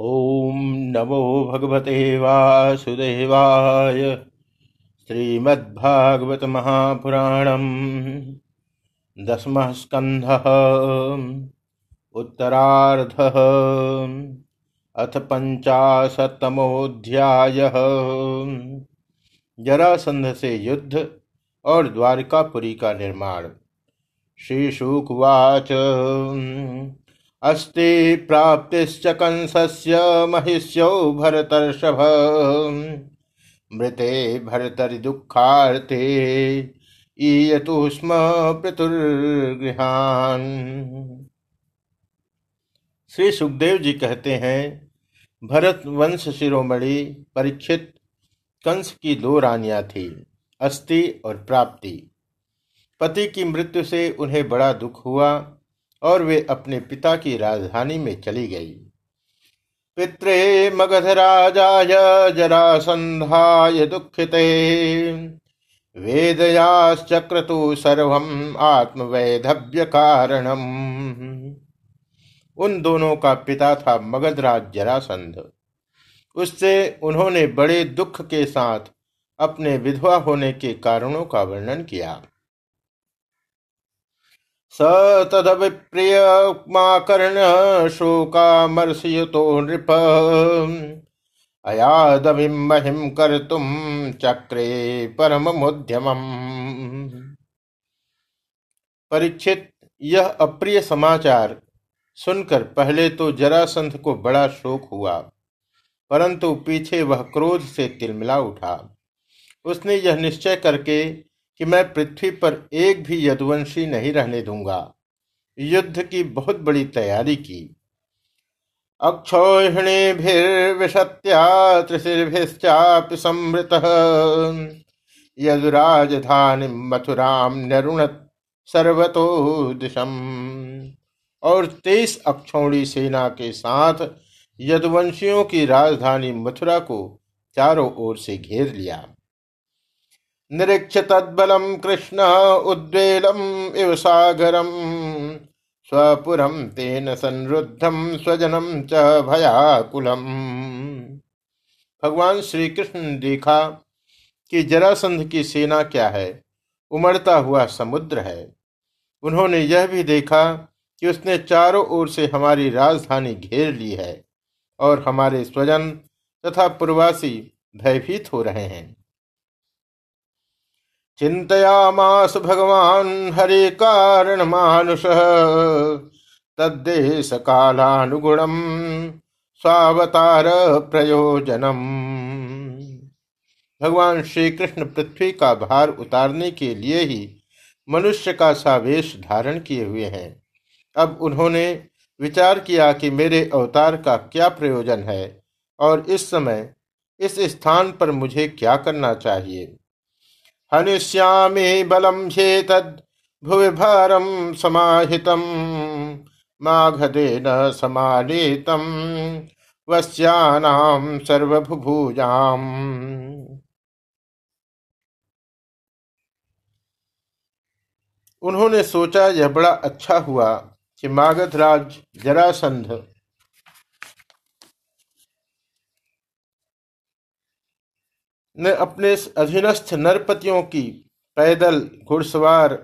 ॐ नमो भगवते वासुदेवाय श्रीमद्भागवत महापुराणम् दशमः स्कन्धः उत्तरार्धः अथ पञ्चाशत्तमोऽध्यायः। जरासंध से युद्ध और द्वारकापुरी का निर्माण। श्री शुकवाच अस्ति प्राप्तिश्च कंसस्य महिष्यो भरतर्षभ। मृते भरतरिदुःखार्थे ईयतु स्म श्री सुखदेव जी कहते हैं, भरत वंश शिरोमणि परीक्षित कंस की दो रानियाँ थी, अस्ति और प्राप्ति। पति की मृत्यु से उन्हें बड़ा दुख हुआ और वे अपने पिता की राजधानी में चली गई। पित्रे मगधराजाय जरासंधाय दुखिते। वेदयाश्चक्रतु सर्वम आत्मवैधव्य कारणम उन दोनों का पिता था मगधराज जरासंध। उससे उन्होंने बड़े दुख के साथ अपने विधवा होने के कारणों का वर्णन किया। स तदभिप्रियमाकर्ण शोकामर्षयुतो नृप। अयादभिं महिं कर्तुं चक्रे परममुद्यमम्। परीक्षित, यह अप्रिय समाचार सुनकर पहले तो जरासंध को बड़ा शोक हुआ, परंतु पीछे वह क्रोध से तिलमिला उठा। उसने यह निश्चय करके कि मैं पृथ्वी पर एक भी यदुवंशी नहीं रहने दूँगा। युद्ध की बहुत बड़ी तैयारी की। अक्षोहिणीभिर्विशत्या त्रिशिर्भिश्चापि संवृत। मथुराम सर्वतो दिशम। और तेईस अक्षौणी सेना के साथ यदुवंशियों की राजधानी मथुरा को चारों ओर से घेर लिया। निरीक्ष तद्बलम कृष्ण उद्वेलम इव सागरम। स्वपुरम तेन संरुद्धम स्वजनम च भयाकुलम। भगवान श्री कृष्ण ने देखा कि जरासंध की सेना क्या है। उमड़ता हुआ समुद्र है। उन्होंने यह भी देखा कि उसने चारों ओर से हमारी राजधानी घेर ली है और हमारे स्वजन तथा पूर्वासी भयभीत हो रहे हैं। चिंतयामास भगवान हरे कारण मानुष। तद्देश कालानुगुणम स्वावतार प्रयोजनम। भगवान श्री कृष्ण पृथ्वी का भार उतारने के लिए ही मनुष्य का सावेश धारण किए हुए हैं। अब उन्होंने विचार किया कि मेरे अवतार का क्या प्रयोजन है और इस समय इस स्थान पर मुझे क्या करना चाहिए। हनिष्यामि बलम झेतद भुवि भारम समाहितम माघदेन समानीतम वस्यानाम सर्वभुभुजाम उन्होंने सोचा यह बड़ा अच्छा हुआ कि मागध राज जरासंध ने अपने अधीनस्थ नरपतियों की पैदल, घुड़सवार,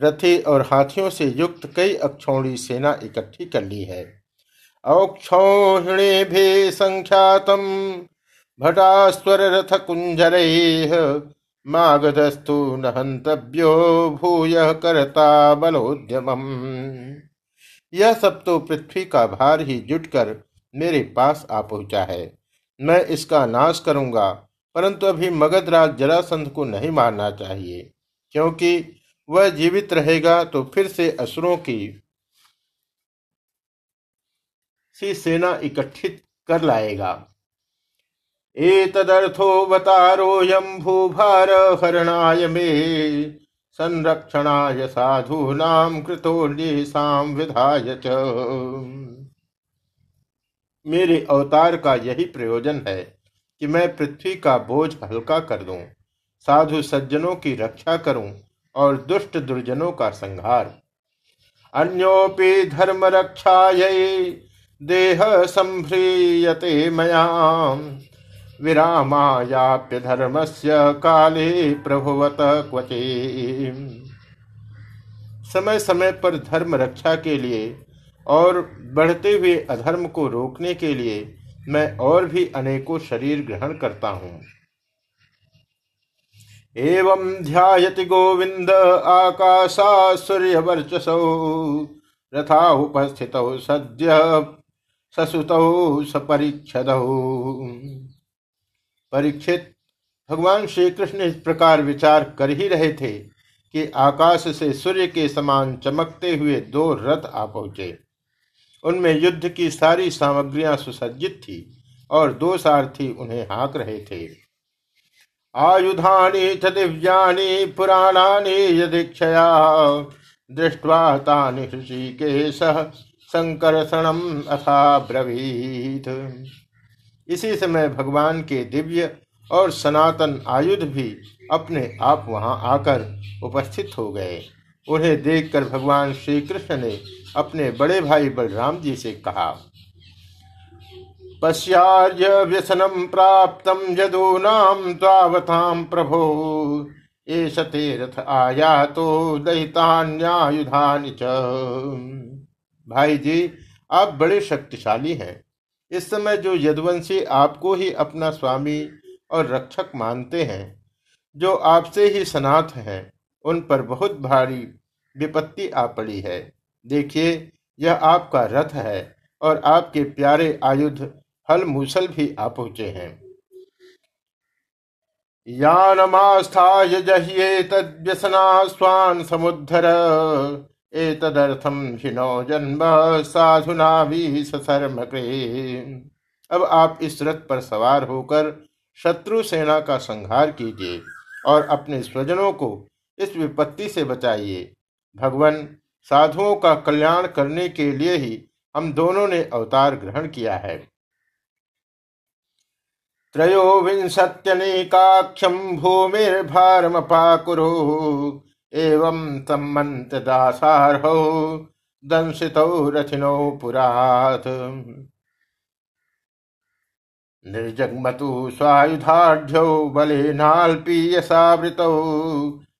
रथी और हाथियों से युक्त कई अक्षौणी सेना इकट्ठी कर ली है। औक्षौहिणी भी संख्यातम भटास्वर रथ कुंजर मागधस्तु नहंतव्यो भूय करता बलोद्यम यह सब तो पृथ्वी का भार ही जुटकर मेरे पास आ पहुँचा है। मैं इसका नाश करूँगा। परंतु अभी मगधराज जरासंध को नहीं मारना चाहिए, क्योंकि वह जीवित रहेगा तो फिर से असुरों की सी सेना इकट्ठित कर लाएगा। एतदर्थोवतारोऽयं भूभार हरणाय मे, संरक्षणाय साधूनां कृतोल्येषां विधाय मेरे अवतार का यही प्रयोजन है। कि मैं पृथ्वी का बोझ हल्का कर दूँ, साधु सज्जनों की रक्षा करूँ और दुष्ट दुर्जनों का संहार। अन्योपि धर्म रक्षा देह संभ्रियते मया विरामायाप्य धर्मस्य काले प्रभुवत क्वचे समय समय पर धर्म रक्षा के लिए और बढ़ते हुए अधर्म को रोकने के लिए मैं और भी अनेकों शरीर ग्रहण करता हूँ। एवं ध्यायति गोविंद आकाशा सूर्य वर्चसौ रथा उपस्थित, सद्य ससुत सपरीक्षद परीक्षित, भगवान श्री कृष्ण इस प्रकार विचार कर ही रहे थे कि आकाश से सूर्य के समान चमकते हुए दो रथ आ पहुँचे। उनमें युद्ध की सारी सामग्रियाँ सुसज्जित थी और दो सारथी उन्हें हाँक रहे थे। आयुधानि च दिव्यानि, पुराणानि यदीक्षया, दृष्ट्वा तानि ऋषिकेशः संकर्षणम अथा ब्रवीत इसी समय भगवान के दिव्य और सनातन आयुध भी अपने आप वहाँ आकर उपस्थित हो गए। उन्हें देखकर भगवान श्री कृष्ण ने अपने बड़े भाई बलराम जी से कहा, पश्चार्य व्यसनम प्राप्त यदूनाम तावताम प्रभो। एष रथ आया तो दहितान्यायुधानि भाई जी, आप बड़े शक्तिशाली हैं। इस समय जो यदुवंशी आपको ही अपना स्वामी और रक्षक मानते हैं, जो आपसे ही सनाथ हैं, उन पर बहुत भारी विपत्ति आ पड़ी है। देखिए, यह आपका रथ है और आपके प्यारे आयुध हल मूसल भी आ पहुँचे हैं। यानमास्थाय स्वान समुद्धर एतदर्थम हिनो जन्म साधुना भी ससर्म अब आप इस रथ पर सवार होकर शत्रु सेना का संहार कीजिए और अपने स्वजनों को इस विपत्ति से बचाइए। भगवान साधुओं का कल्याण करने के लिए ही हम दोनों ने अवतार ग्रहण किया है। त्रयोविंशत्यनेकाख्यम भूमिर्भारमपाकुरु, एवं सम्मंत दासारहो दंसितौ रथिनो पुरात। निर्जगमतु स्वायुधाढ्यौ बलेनाल्पीयसावृतौ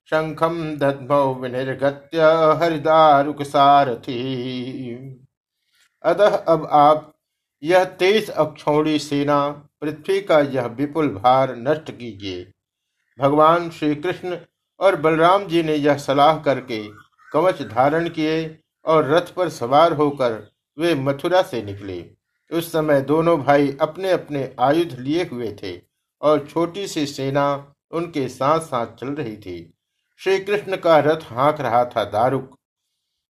शंखम दद्मौ विनिर्गत्य हरिदारुक सारथी अतः अब आप यह तेईस अक्षौणी सेना, पृथ्वी का यह विपुल भार नष्ट कीजिए। भगवान श्री कृष्ण और बलराम जी ने यह सलाह करके कवच धारण किए और रथ पर सवार होकर वे मथुरा से निकले। उस समय दोनों भाई अपने अपने आयुध लिए हुए थे और छोटी सी सेना उनके साथ साथ चल रही थी। श्री कृष्ण का रथ हाँक रहा था दारुक।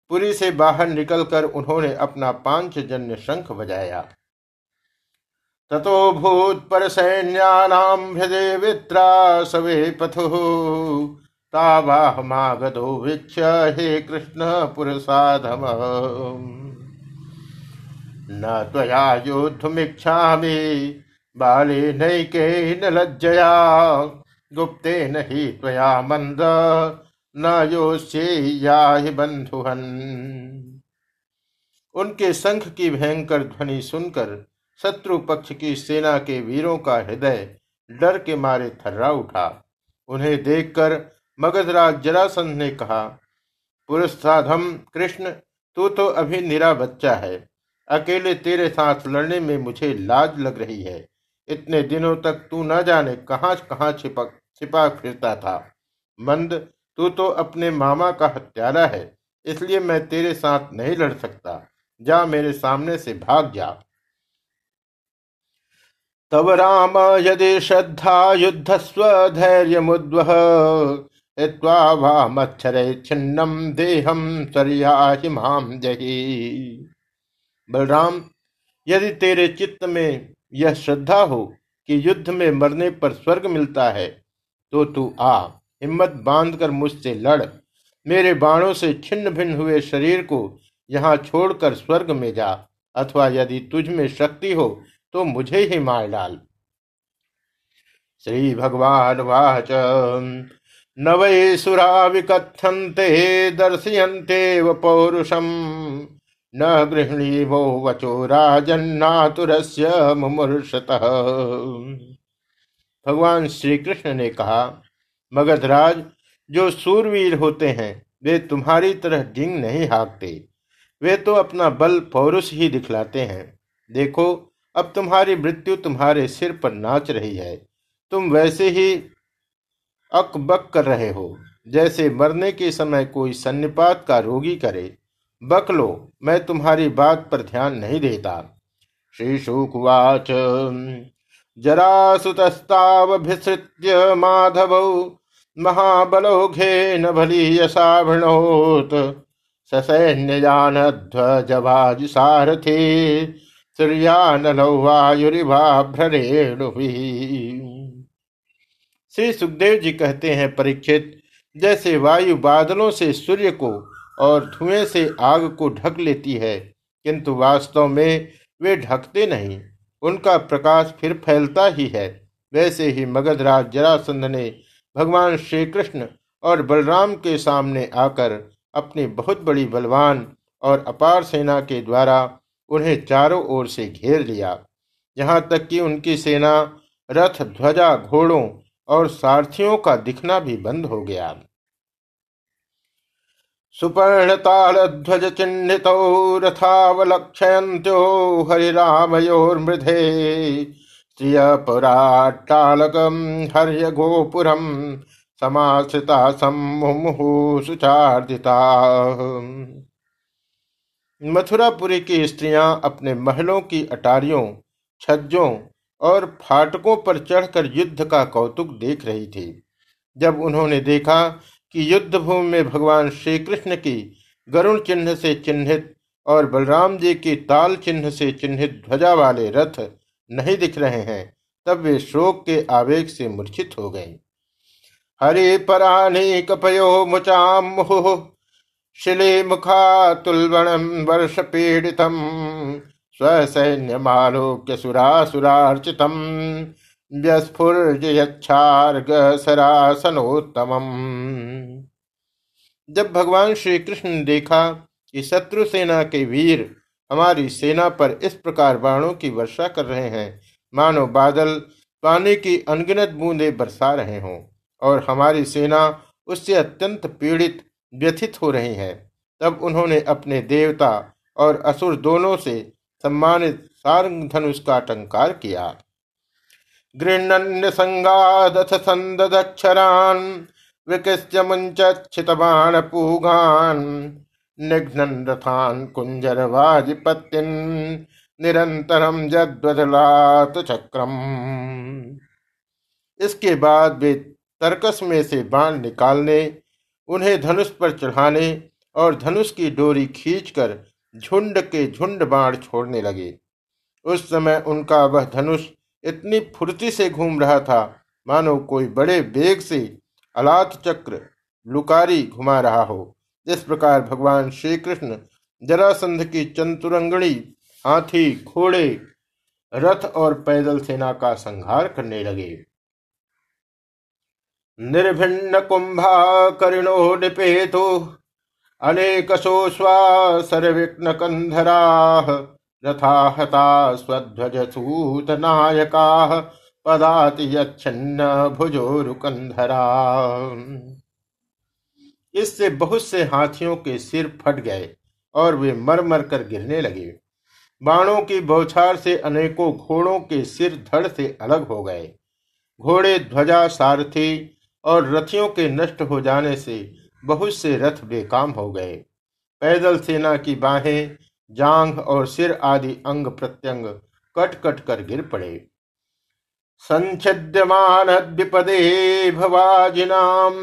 पुरी से बाहर निकलकर उन्होंने अपना पांचजन्य शंख बजाया। ततो भूत पर सैन्यानाम हृदय वित्रा सवे पथु। तावाहमागधो वीक्ष हे कृष्ण पुरसाधम न त्वया योद्धुमिच्छामि, बाले नैके न लज्जया। गुप्ते नहीं त्वया मंद न योश्ये बंधुहन उनके संख की भयंकर ध्वनि सुनकर शत्रु पक्ष की सेना के वीरों का हृदय डर के मारे थर्रा उठा। उन्हें देखकर मगधराज जरासंध ने कहा पुरुषाधम कृष्ण, तू तो अभी निरा बच्चा है। अकेले तेरे साथ लड़ने में मुझे लाज लग रही है। इतने दिनों तक तू न जाने कहाँ कहाँ छिपक छिपा फिरता था। मंद, तू तो अपने मामा का हत्यारा है, इसलिए मैं तेरे साथ नहीं लड़ सकता। जा मेरे सामने से भाग जा। तब राम, यदि श्रद्धा युद्ध स्वधैर्य मुद्वह मच्छर छिन्नम देहम सरियाहिमाम जही। बलराम, यदि तेरे चित्त में यह श्रद्धा हो कि युद्ध में मरने पर स्वर्ग मिलता है तो तू आ, हिम्मत बांधकर मुझसे लड़। मेरे बाणों से छिन्न भिन्न हुए शरीर को यहाँ छोड़कर स्वर्ग में जा, अथवा यदि तुझ में शक्ति हो तो मुझे ही मार डाल। श्री भगवान वाच। न वै सुरा विकथन्ते दर्शयन्ते पौरुषम। न गृहणी वो वचो राजन्नातुरस्य मुमूर्षतः। भगवान श्री कृष्ण ने कहा, मगधराज, जो सूरवीर होते हैं, वे तुम्हारी तरह डिंग नहीं हाँकते वे तो अपना बल पौरुष ही दिखलाते हैं। देखो, अब तुम्हारी मृत्यु तुम्हारे सिर पर नाच रही है। तुम वैसे ही अकबक कर रहे हो। जैसे मरने के समय कोई सन्निपात का रोगी करे। बक लो, मैं तुम्हारी बात पर ध्यान नहीं देता। श्री शुकुवाच जरासुतस्तावभिसृत्य माधव महाबलौघे न भलीयसाभृणोत ससैन्यजानध्वजभाज सारथे श्री सुखदेव जी कहते हैं, परीक्षित, जैसे वायु बादलों से सूर्य को और धुएँ से आग को ढक लेती है, किंतु वास्तव में वे ढकते नहीं। उनका प्रकाश फिर फैलता ही है। वैसे ही मगधराज जरासंध ने भगवान श्री कृष्ण और बलराम के सामने आकर अपनी बहुत बड़ी बलवान और अपार सेना के द्वारा उन्हें चारों ओर से घेर लिया। यहाँ तक कि उनकी सेना, रथ, ध्वजा, घोड़ों और सारथियों का दिखना भी बंद हो गया। सुपर्ण ताल ध्वज चिन्हित रथावलक्षयंत्यो हरिरामयोर्मृधे श्रियपुराट्टालकम हर्य गोपुरम समाश्रिता सम्मुहु सुचार्दिता मथुरापुरी की स्त्रियाँ अपने महलों की अटारियों, छज्जों और फाटकों पर चढ़कर युद्ध का कौतुक देख रही थी। जब उन्होंने देखा कि युद्ध भूमि में भगवान श्री कृष्ण की गरुण चिन्ह से चिन्हित और बलराम जी की ताल चिन्ह से चिन्हित ध्वजा वाले रथ नहीं दिख रहे हैं, तब वे शोक के आवेग से मूर्छित हो गए। हरे पराणी कपयो मुचाम शिले मुखा तुलवणम वर्ष पीड़ितम, स्वसैन्यमालोक्य सुरासुरार्चितम्। व्यस्फुर्जयच्छार्गसरासनोत्तमम्। जब भगवान श्री कृष्ण ने देखा कि शत्रु सेना के वीर हमारी सेना पर इस प्रकार बाणों की वर्षा कर रहे हैं, मानो बादल पानी की अनगिनत बूंदे बरसा रहे हों और हमारी सेना उससे अत्यंत पीड़ित, व्यथित हो रही है, तब उन्होंने अपने देवता और असुर दोनों से सम्मानित सारंग धनुष का टंकार किया। गृहण्य संगादथ संदक्षरान विकृष्य मुंचितबाण पूगान निघ्नन रथान कुंजर वाजिपत्तिन निरंतरम जद्वदलात चक्रम। इसके बाद वे तर्कस में से बाण निकालने, उन्हें धनुष पर चढ़ाने और धनुष की डोरी खींचकर झुंड के झुंड बाण छोड़ने लगे। उस समय उनका वह धनुष इतनी फुर्ती से घूम रहा था। मानो कोई बड़े वेग से अलात चक्र लुकारी घुमा रहा हो। इस प्रकार भगवान श्री कृष्ण जरासंध की चंतुरंगणी, हाथी, घोड़े, रथ और पैदल सेना का संहार करने लगे। निर्भिन्न कुंभा करिणो निपेतो अनेकशो स्वासरविघ्न कंधराः रथा हता स्वध्वज सूतनायका पदाति यच्छिन्न भुजोरुकंधरा इससे बहुत से हाथियों के सिर फट गए और वे मर मर कर गिरने लगे। बाणों की बौछार से अनेकों घोड़ों के सिर धड़ से अलग हो गए। घोड़े ध्वजा सारथी और रथियों के नष्ट हो जाने से बहुत से रथ बेकाम हो गए। पैदल सेना की बाहें जांग और सिर आदि अंग प्रत्यंग कट कट कर गिर पड़े। संच्छिद्यमान द्विपदे भवाजिनाम।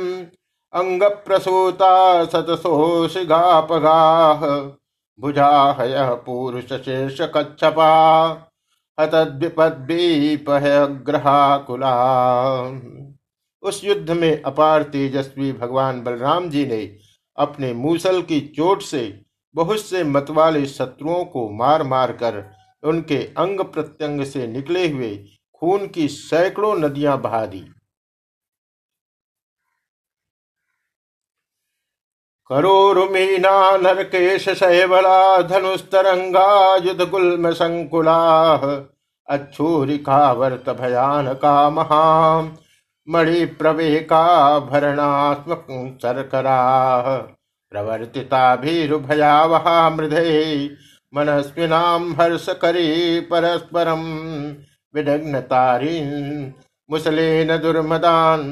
अंग प्रसूता सतसोषिगापगाह भुजाहय पुरुष शेष कच्छपा हतद्विपद्वीपहग्रहाकुला उस युद्ध में अपार तेजस्वी भगवान बलराम जी ने अपने मूसल की चोट से बहुत से मतवाले शत्रुओं को मार मार कर उनके अंग प्रत्यंग से निकले हुए खून की सैकड़ों नदियाँ बहा दी। करोरुमीना नरकेश, शैवला धनुस्तरंगा युद्ध गुल्म संकुला अच्छूरिकावर्त भयानका महा मणि प्रवेका भरणात्मक सरकरा प्रवर्तिता भीरुभयावहा मृधे मनस्विनाम हर्ष करी परस्परम विडग्नतारीन मुसलेन दुर्मदान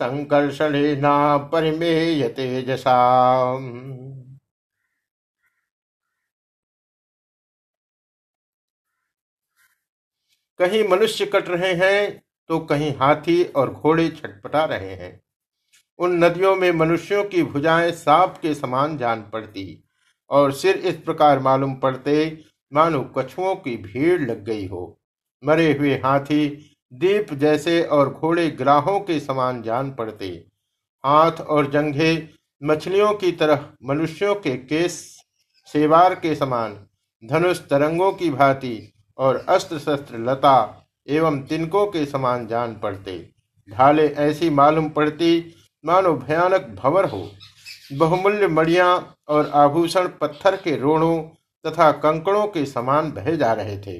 संकर्षणेना परिमेय तेजसा कहीं मनुष्य कट रहे हैं तो कहीं हाथी और घोड़े छटपटा रहे हैं। उन नदियों में मनुष्यों की भुजाएँ सांप के समान जान पड़ती, और सिर इस प्रकार मालूम पड़ते, मानो कछुओं की भीड़ लग गई हो। मरे हुए हाथी दीप जैसे और घोड़े ग्राहों के समान जान पड़ते। हाथ और जंघे मछलियों की तरह मनुष्यों के केस सेवार के समान, धनुष तरंगों की भांति और अस्त्र शस्त्र लता एवं तिनकों के समान जान पड़ते। ढाले ऐसी मालूम पड़ती मानो भयानक भवर हो। बहुमूल्य मड़िया और आभूषण पत्थर के रोड़ों तथा कंकड़ों के समान बहे जा रहे थे।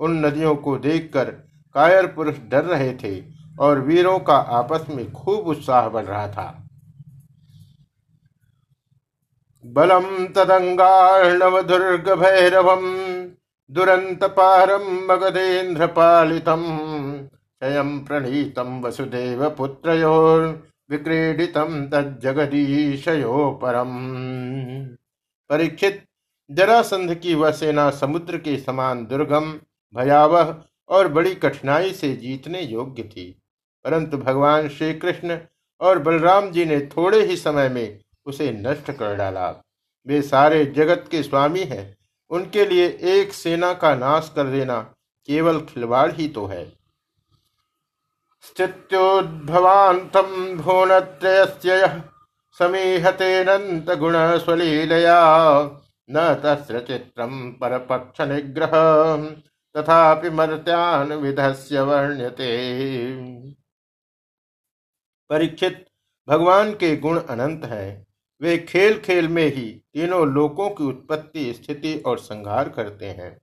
उन नदियों को देखकर कायर पुरुष डर रहे थे और वीरों का आपस में खूब उत्साह बढ़ रहा था। बलम तदंगाणव दुर्ग भैरवम दुरंत पारम मगधेन्द्र पालितम स्वयं प्रणीतम वसुदेव पुत्रोर विक्रीडितम तजगदीशयो परम परीक्षित, जरासंध की वह सेना समुद्र के समान दुर्गम, भयावह और बड़ी कठिनाई से जीतने योग्य थी। परंतु भगवान श्री कृष्ण और बलराम जी ने थोड़े ही समय में उसे नष्ट कर डाला। वे सारे जगत के स्वामी हैं, उनके लिए एक सेना का नाश कर देना केवल खिलवाड़ ही तो है। स्थित्योद्भवान्तम भुवनत्रयस्य समीहतेनंत गुण न तस्र चित्रम परपक्ष निग्रह तथापि मर्त्यान विधस्य वर्ण्यते। परीक्षित, भगवान के गुण अनंत हैं। वे खेल खेल में ही तीनों लोकों की उत्पत्ति, स्थिति और संहार करते हैं।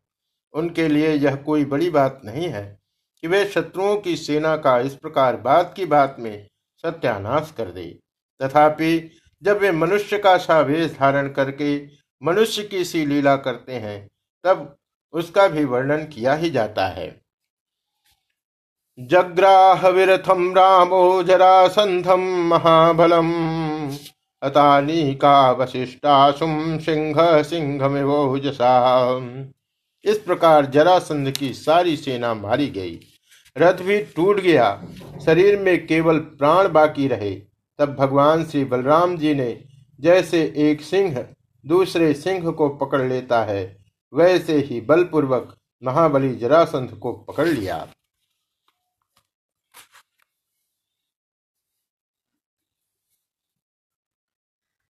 उनके लिए यह कोई बड़ी बात नहीं है। कि वे शत्रुओं की सेना का इस प्रकार बात की बात में सत्यानाश कर दे। तथापि, जब वे मनुष्य का सा वेश धारण करके मनुष्य की सी लीला करते हैं, तब उसका भी वर्णन किया ही जाता है। जग्राह विरथम रामो जरासंधम महाबलम अतानीका वशिष्टासुम सिंह सिंहमिवोजसा इस प्रकार जरासंध की सारी सेना मारी गई। रथ भी टूट गया। शरीर में केवल प्राण बाकी रहे। तब भगवान श्री बलराम जी ने जैसे एक सिंह दूसरे सिंह को पकड़ लेता है, वैसे ही बलपूर्वक महाबली जरासंध को पकड़ लिया।